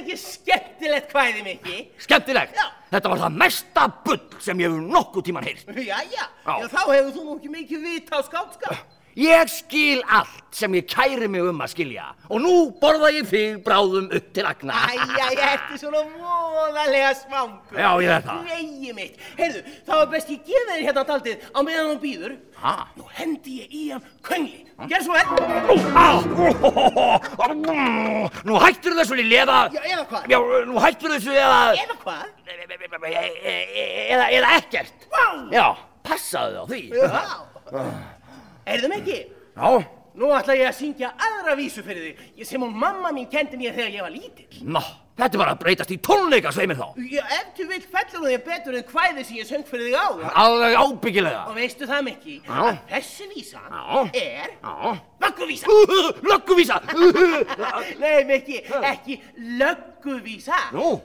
ekki skemmtilegt kvæði Mikki? Skemmtilegt. Já. Þetta var það mesta bull sem ég hefur nokkuð tíman heyrt. Jæja, Já. já, þá hefur þú nú ekki mikið vita á skáldskap. Ég skil allt sem ég kæri mig um að skilja og nú borða ég þig bráðum upp til agna. Æja, ég ertu svona móðalega svangur. Já, ég er það. Vegi mitt. Heyrðu, þá er best ég gefa þér hérna daldið á meðan hún býður. Ha? Nú hendi ég í hann köngli. Gerð svo vel. Nú hættur þessu í leða. Já, eða hvað? Já, nú hættur þessu eða... Eða hvað? Eða, eða ekkert. Vá! Já, passaðu á því. Já. Heyrðu Mikki, Já, nú ætla ég að syngja aðra vísu fyrir þig. Ég sem hún mamma mín kendi mér þegar ég var lítill. ná, þetta bara að breytast í tónleika, sveimir þá. Já, ef þú vilt fellur hún þér betur en kvæði sem ég söng fyrir þig áður. Alveg ábyggilega. Og veistu það Mikki, að þessi vísa Já. er Já. vagguvísa. Lögguvísa. Nei Mikki, ekki lögguvísa. Nú?